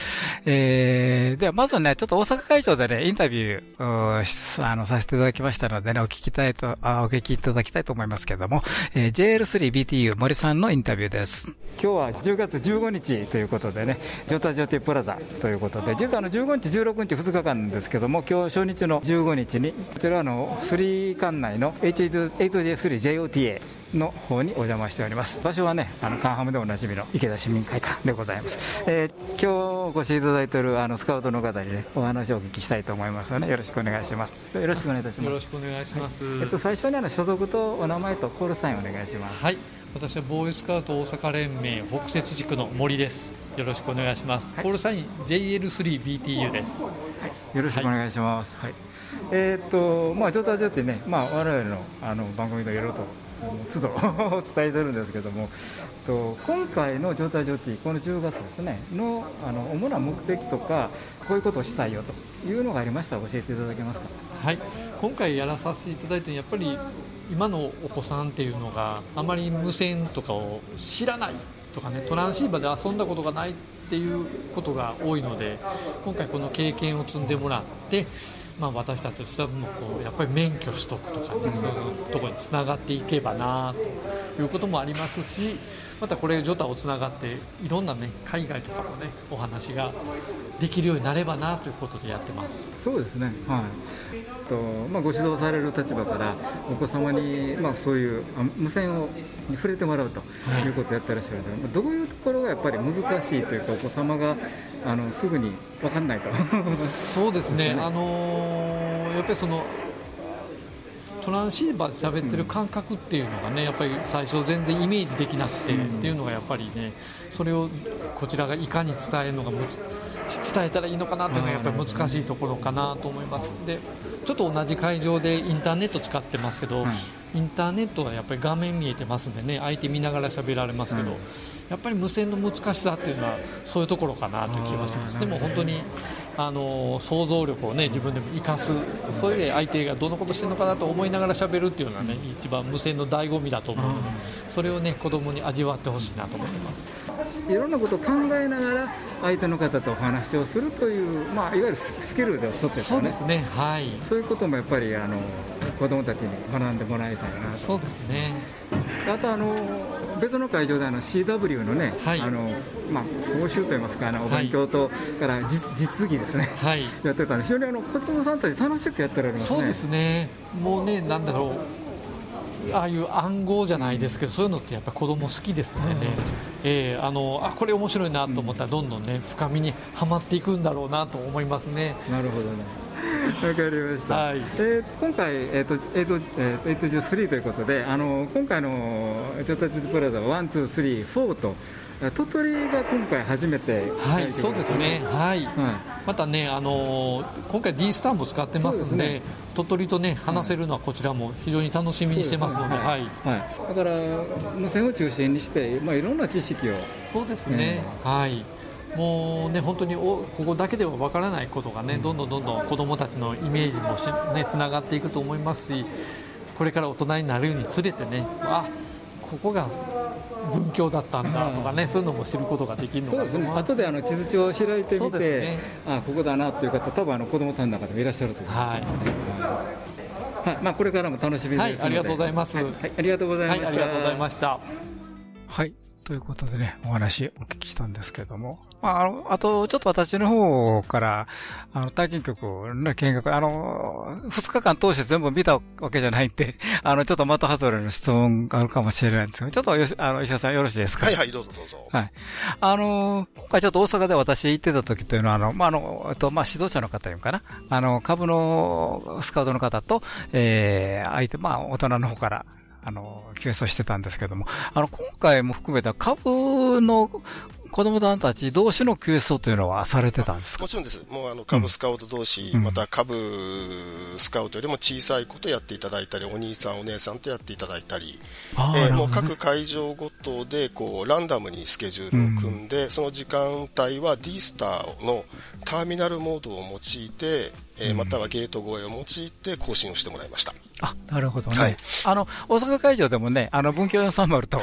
えー、では、まずはね、ちょっと大阪会場でね、インタビュー、あの、させていただきましたのでね、お聞きたいと、あお聞きいただきたいと思いますけれども、えー、JL3BTU 森さんのインタビューです。今日は10月15日ということでね、ジョタジョティプラザということで、実はあの、15日、16日、2日間ですけども、今日初日の15日に、こちらの3館内の H8J3JOTA の方にお邪魔しております。場所はねあのカンハムでおなじみの池田市民会館でございます、えー、今日お越しいただいているあのスカウトの方にねお話をお聞きしたいと思いますのでよろしくお願いします。よろしくお願いいたします。よろしくお願いします、はい、えっと、最初にあの所属とお名前とコールサインお願いします。はい。私はボーイスカウト大阪連盟北摂地区の森です。よろしくお願いします、はい、コールサイン JL3BTU です、はい、よろしくお願いします、はい、えー、っとまあ状態上ってねまあ我々のあの番組のやろうと都度 お伝えするんですけども、と今回の状態上ってこの10月ですねのあの主な目的とかこういうことをしたいよというのがありましたら教えていただけますか？はい今回やらさせていただいてやっぱり今のお子さんっていうのがあまり無線とかを知らないとかねトランシーバーで遊んだことがないっていうことが多いので今回この経験を積んでもらってまあ、私たちとしてもこうやっぱり免許取得とかね、そういうところにつながっていけばなということもありますしまたこれジョタをつながっていろんなね海外とかもねお話ができるようになればなということでやってます。そうですね、はい。とまあ、ご指導される立場からお子様に、まあ、そういう無線をに触れてもらうとい。うことをやってらっしゃるんですが、はい、どういうところがやっぱり難しいというかお子様があのすぐに分かんないと。そうですね。ね、あのー、やっぱりそのトランシーバーで喋ってる感覚っていうのがねやっぱり最初全然イメージできなくてっていうのがやっぱりねそれをこちらがいかに伝えるのが伝えたらいいのかなというのがやっぱり難しいところかなと思います。でちょっと同じ会場でインターネット使ってますけど、インターネットはやっぱり画面見えてますんでね相手見ながら喋られますけど、やっぱり無線の難しさっていうのはそういうところかなという気がします。でも本当にあの想像力をね自分でも生かす。そういう相手がどのことしてるのかなと思いながら喋るっていうのはね一番無線の醍醐味だと思うのでそれをね子供に味わってほしいなと思ってます。いろんなことを考えながら相手の方とお話をするという、まあ、いわゆるスキルで一つですそうですねはい。そういうこともやっぱりあの子どもたちに学んでもらいたいなと。そうですね。あとあの別の会場であの CW のね、あのまあ、講習といいますかあのお勉強と、から実実技ですね、やってたんで非常にあの子供さんたち楽しくやってられますね。そうですね。もうねなんだろう。ああいう暗号じゃないですけどそういうのってやっぱ子供好きですね、えーあのあこれ面白いなと思ったらどんどんね深みにはまっていくんだろうなと思いますね。なるほどね わかりました、えー今回、えーとえーとえーと、3ということであの今回のジョタジプラザは1、2、3、4とえー鳥取が今回初めてはい、そうですね、はい、またね、あのー今回 D スターも使ってますんで、鳥取とね、話せるのはこちらも非常に楽しみにしてますので、はい、はい、だから無線を中心にして、まあ、いろんな知識を。そうですね、はい。もうね本当におここだけではわからないことがね、どんどんどんどん子どもたちのイメージもしねつながっていくと思いますし、これから大人になるにつれてね、あここが文教だったんだとかね、そういうのも知ることができるのそうですね。後であの地図帳を開いてみて、ね。あここだなという方多分あの子供さんの中でもいらっしゃると思います、はい。まあ、これからも楽しみですはいありがとうございます。はいありがとうございました、はいありがとうございました。はい。ということでね、お話お聞きしたんですけれども。まあ、あの、あと、ちょっと私の方から、あの、体験局の見学、あの、二日間通して全部見たわけじゃないんで、あの、ちょっと的外れの質問があるかもしれないんですけど、ちょっとよし、あの、石田さんよろしいですか？はいはい、どうぞどうぞ。はい。あの、今回ちょっと大阪で私行ってた時というのは、あの、まあ、あの、えっと、まあ、指導者の方いうかな、あの、株のスカウトの方と、えー、相手、まあ、大人の方から、あの、QS をしてたんですけども、あの、今回も含めた株の子供さんたち同士の QS というのはされてたんですか？もちろんです。もうあの、株スカウト同士、うん。また株スカウトよりも小さいことやっていただいたり、お兄さんお姉さんとやっていただいたり、えーもう各会場ごとで、こう、ランダムにスケジュールを組んで、その時間帯は D スターのターミナルモードを用いて、えーまたはゲート越えを用いて更新をしてもらいました。あ、なるほどね。はいあの、大阪会場でもね、あの、文教430と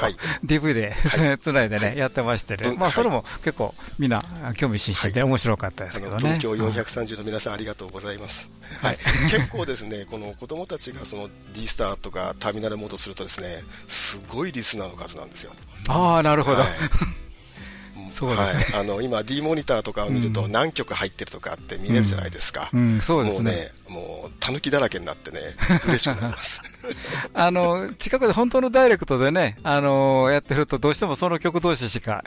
DV で、つないでね、やってましてね。まあ、それも結構みんな興味津々で面白かったですけどね。東京430の皆さんありがとうございます。はい。結構ですね、この子供たちがその D スターとかターミナルモードするとですね、すごいリスナーの数なんですよ。ああ、なるほど。はいそうですね。はい、あの今 D モニターとかを見ると何曲入ってるとかって見れるじゃないですか、うんうんそうですね。もうねもうたぬきだらけになってね嬉しくなります。あの、近くで本当のダイレクトでね、あの、やってるとどうしてもその曲同士しか、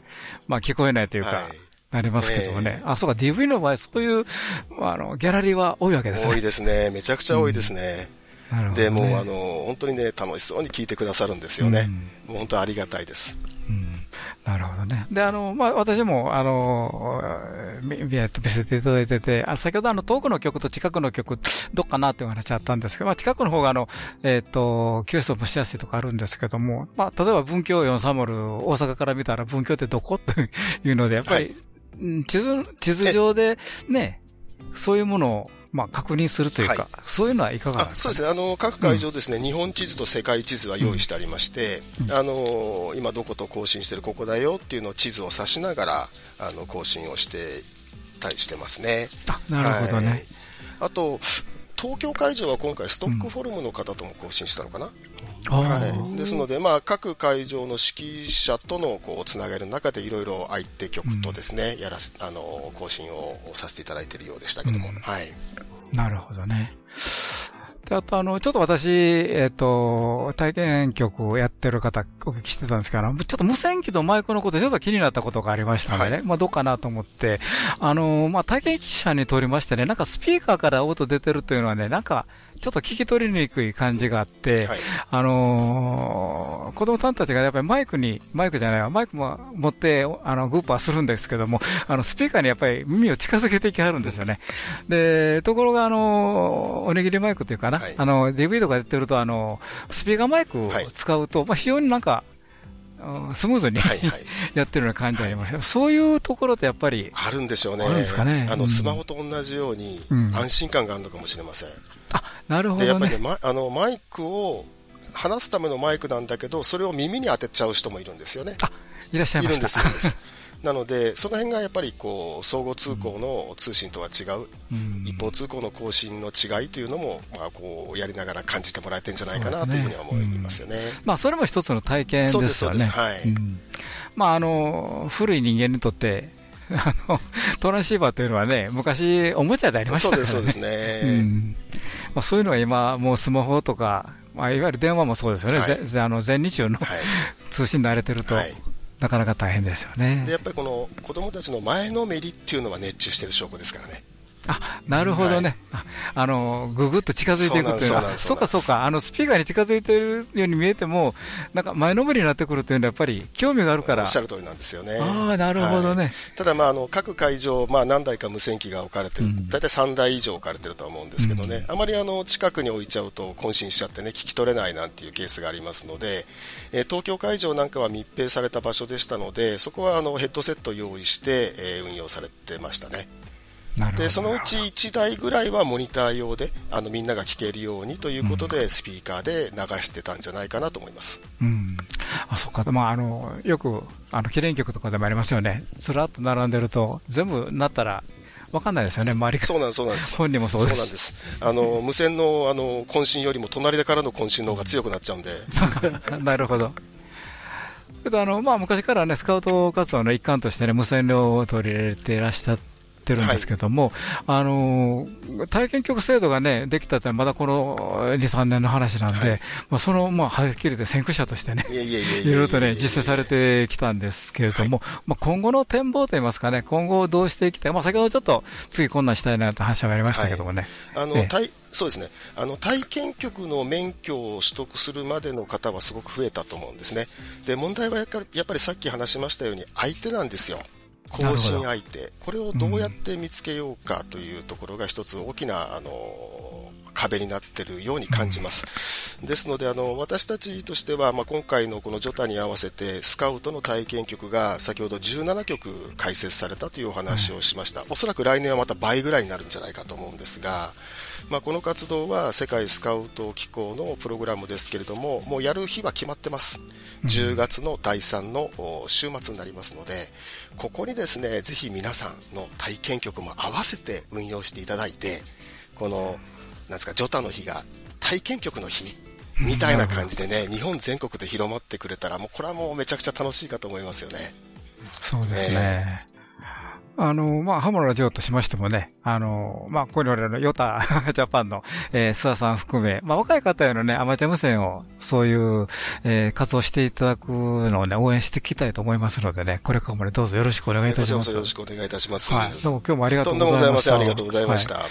まあ聞こえないというか、なりますけどもね。あ、そうか、DV の場合、そういう、あの、ギャラリーは多いわけですね。多いですね。めちゃくちゃ多いですね、なるほどね。でもうあの本当にね楽しそうに聞いてくださるんですよね、もう本当ありがたいですなるほどね。で、あの、まあ、私も、あの、み見見せていただいてて、あ先ほどあの、遠くの曲と近くの曲、どっかなっていう話あったんですけど、まあ、近くの方があの、えっ、と、QS をしやすいとかあるんですけども、まあ、例えば文京430、大阪から見たら文京ってどこというので、やっぱり、うん地図、地図上でね、そういうものを、まあ、確認するというか、はい。そういうのはいかがそうですね。あの各会場ですね、日本地図と世界地図は用意してありまして、あの今どこと更新してるここだよっていうのを地図を指しながらあの更新をしてたりしてますね。なるほどね。はい。あと東京会場は今回ストックフォルムの方とも更新したのかな、あはい、ですので、まあ、各会場の指揮者とのこうつながる中でいろいろ相手局とですね、やらせあの更新をさせていただいているようでしたけども、はい、なるほどね。で、あとあの、ちょっと私、えっ、と、体験曲をやってる方お聞きしてたんですけど、ちょっと無線機とマイクのことでちょっと気になったことがありましたのでね、まあどうかなと思って、あの、まあ体験者にとりましてね、なんかスピーカーから音出てるというのはね、なんかちょっと聞き取りにくい感じがあって、あのー子供さんたちがやっぱりマイクに、マイクじゃないわ、マイクも持って、あの、グーパーするんですけども、あの、スピーカーにやっぱり耳を近づけていきはるんですよね。で、ところが、あの、おにぎりマイクっていうかな、あの、DV とかやってると、あの、スピーカーマイクを使うと、まあ、非常になんか、うんスムーズに やってるような感じありますよそういうところってやっぱり。あるんでしょうね。あスマホと同じようにうん、安心感があるのかもしれません。なるほで、やっどね。ぱりね、ま、あの、マイクを、話すためのマイクなんだけど、それを耳に当てちゃう人もいるんですよね。いらっしゃいましたるんです、いるんです。なので、その辺がやっぱりこう、相互通行の通信とは違う、一方通行の更新の違いというのも、まあ、こう、やりながら感じてもらえてんじゃないかなというふうには思いますよね。まあ、それも一つの体験ですよね。そうですそうですはいうんまあ、あの、古い人間にとって、あの、トランシーバーというのはね、昔、おもちゃでありましたからね。そうですそうですねんまあ、そういうのが今、もうスマホとか、まあ、いわゆる電話もそうですよね。はいあの、全日中の、通信で慣れてると、なかなか大変ですよねで、。やっぱりこの子供たちの前のめりっていうのは熱中してる証拠ですからね。なるほどね。ああの、ぐぐっと近づいていくっていうのは、そうかそうか、あの、スピーカーに近づいているように見えても、なんか前のめりになってくるというのはやっぱり興味があるから。おっしゃる通りなんですよね。ああ、なるほどね。はいただ、まあ、あの各会場、まあ、何台か無線機が置かれてる、大体3台以上置かれてるとは思うんですけどね、あまりあの近くに置いちゃうと、渾身しちゃってね、聞き取れないなんていうケースがありますので、えー東京会場なんかは密閉された場所でしたので、そこはあのヘッドセットを用意して、えー運用されてましたね。でそのうち1台ぐらいはモニター用であのみんなが聞けるようにということで、スピーカーで流してたんじゃないかなと思います。うん。あ、そっか。まあ、あの、よく、あの、記念曲とかでもありますよね。ずらっと並んでると、全部なったら、わかんないですよね、周りが。そうなんです、そうなんです。本人もそうですなんです。あの、無線の、あの、渾身よりも隣でからの渾身の方が強くなっちゃうんで。なるほど。けどあの、まあ、昔からね、スカウト活動の一環としてね、無線量を取り入れていらっしゃってるんですけども、あの、体験局制度がね、できたってまだこの2、3年の話なんで、まあ、その、まあ、はっきり言って先駆者としてね、いろいろとね、実践されてきたんですけれども、まあ、今後の展望といいますかね、今後どうしていきたい、まあ、先ほどちょっと次こんなんしたいなと話がありましたけどもね。あの、ええ体そうですね。あの、体験局の免許を取得するまでの方はすごく増えたと思うんですね。で、問題はやっぱりさっき話しましたように相手なんですよ。更新相手。これをどうやって見つけようかというところが一つ大きな、あの、壁になっているように感じます。ですので、あの、私たちとしては、まあ、今回のこのジョタに合わせて、スカウトの体験局が先ほど17局開設されたというお話をしました。おそらく来年はまた倍ぐらいになるんじゃないかと思うんですが、まあ、この活動は世界スカウト機構のプログラムですけれども、もうやる日は決まってます。10月の第3のお週末になりますので、ここにですね、ぜひ皆さんの体験局も合わせて運用していただいて、この、なんですか、ジョタの日が体験局の日みたいな感じでね、日本全国で広まってくれたら、もうこれはもうめちゃくちゃ楽しいかと思いますよね。そうですね。あの、まあ、ハモのラジオとしましてもね、あの、まあ、これ我々のヨタ ジャパンの、えー、諏訪さん含め、まあ、若い方へのね、アマチュア無線を、そういう、えー、活動していただくのをね、応援していきたいと思いますのでね、これからもね、どうぞよろしくお願いいたします。よろしくお願いいたします。はい。どうも今日もありがとうとんでございました。もございません。ありがとうございました。はい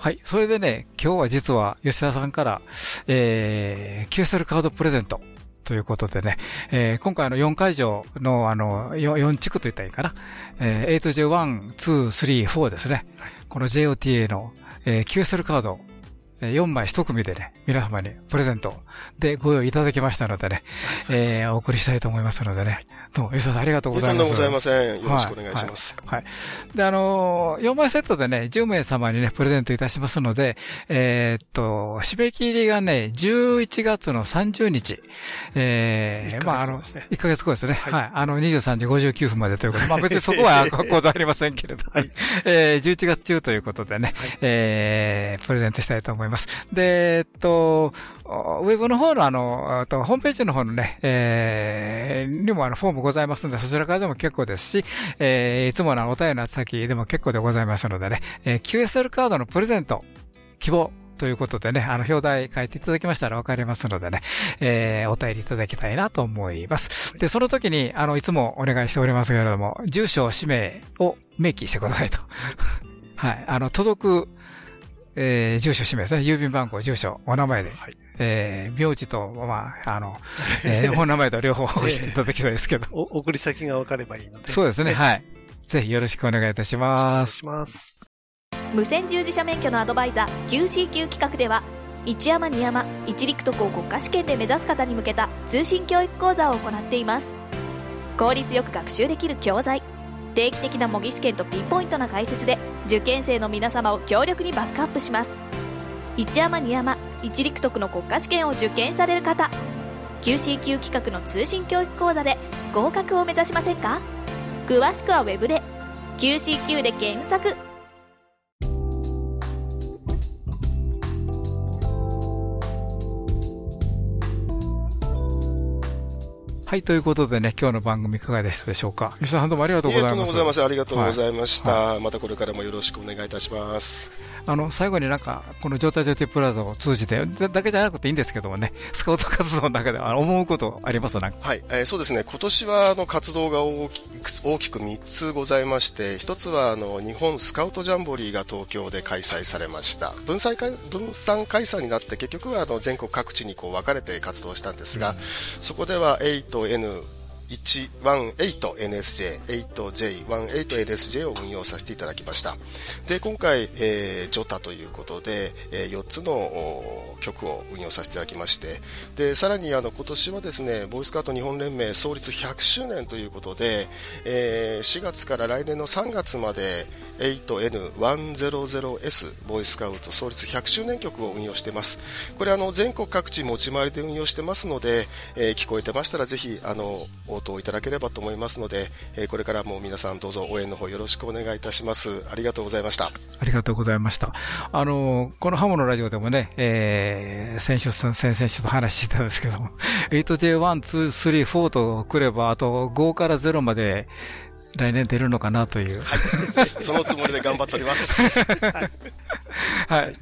はい。それでね、今日は実は吉田さんから、えー、QSL カードプレゼント。ということでね、えー、今回の4会場のあの 4, 4地区といったらいいかな、えー、8J1、2、3、4ですね。この JOTA の、えー、QSL カード、えー4枚一組でね、皆様にプレゼントでご用意いただきましたのでね、えー、お送りしたいと思いますのでね、どうも吉田さんありがとうございます。とんでもございません。よろしくお願いします。はい。はい。で、あのー、4枚セットでね、10名様にね、プレゼントいたしますので、えーっと、締め切りがね、11月の30日、えー、まあ、あの、1ヶ月後ですね。はい。あの、23時59分までということで、まあ別にそこはこだわりませんけれど、はい。えー、11月中ということでね、えー、プレゼントしたいと思います。で、えっと、ウェブの方のあの、とホームページの方のね、えー、にもあの、フォームございますので、そちらからでも結構ですし、えー、いつものお便りの先でも結構でございますのでね、えー、QSL カードのプレゼント、希望、ということでね、あの、表題書いていただきましたらわかりますのでね、えー、お便りいただきたいなと思います。で、その時に、あの、いつもお願いしておりますけれども、住所、氏名を明記してくださいと。はい。あの、届く、えー、住所、氏名ですね。郵便番号、住所、お名前で。はいえー、名字と、まあ、あの、えー、お名前と両方押していただきたいですけど。お送り先が分かればいいので。そうですね、はい。ぜひよろしくお願いいたします。お願いします。無線従事者免許のアドバイザー QCQ 企画では一山二山一陸徳を国家試験で目指す方に向けた通信教育講座を行っています効率よく学習できる教材定期的な模擬試験とピンポイントな解説で受験生の皆様を強力にバックアップします一山二山一陸徳の国家試験を受験される方 QCQ 企画の通信教育講座で合格を目指しませんか？詳しくはウェブで QCQ で検索。はい、ということでね、今日の番組いかがでしたでしょうか？吉田さんどうもありがとうございます。いえとんでもございません。ありがとうございました。はいまたこれからもよろしくお願いいたします。あの、最後になんか、この状態状態プラザを通じて、だだけじゃなくていいんですけどもね、スカウト活動の中で思うことあります？なんか。はい、えーそうですね。今年はあの活動が大き大きく3つございまして、一つはあの日本スカウトジャンボリーが東京で開催されました。分散開分散開催になって結局はあの全国各地にこう分かれて活動したんですが、そこでは 8N 118NSJ、8J、18NSJ を運用させていただきました。で、今回、えー、ジョタということで、えー4つの曲を運用させていただきまして、で、さらにあの、今年はですね、ボーイスカウト日本連盟創立100周年ということで、えー4月から来年の3月まで 8N100S ボーイスカウト創立100周年曲を運用しています。これあの、全国各地持ち回りで運用してますので、えー聞こえてましたらぜひ、あの、応答いただければと思いますので、えーこれからも皆さんどうぞ応援の方よろしくお願いいたします。ありがとうございました。ありがとうございました。あの、このハモのラジオでもね、えー、先週、先々週と話してたんですけども、8J1、2、3、4と来れば、あと5から0まで来年出るのかなという。そのつもりで頑張っております。はい。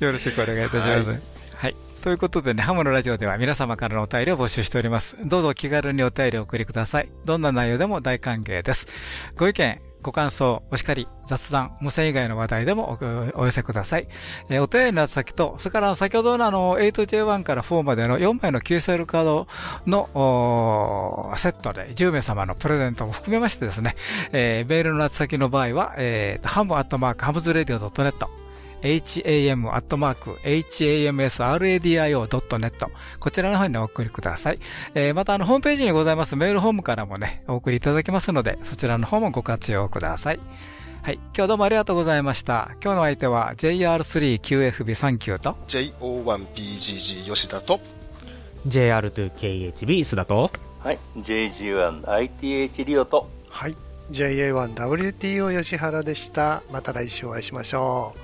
よろしくお願いいたします。はいはい。ということでね、ハムのラジオでは皆様からのお便りを募集しております。どうぞお気軽にお便りをお送りください。どんな内容でも大歓迎です。ご意見、ご感想、お叱り、雑談、無線以外の話題でもおお寄せください。えーお便りの宛先と、それから先ほどのあの、8J1 から4までの4枚の QSL カードのおセットで10名様のプレゼントも含めましてですね、えーメールの宛先の場合は、えー、ハムアットマークハムズレディオ .net ham.hamsradio.net こちらの方にお送りください。えーまたあの、ホームページにございますメールホームからもね、お送りいただけますので、そちらの方もご活用ください。はい。今日どうもありがとうございました。今日の相手は JR3QFB39 と JO1BGG 吉田と JR2KHB 須田とはい JG1ITH リオとはい。JA1WTO 吉原でした。また来週お会いしましょう。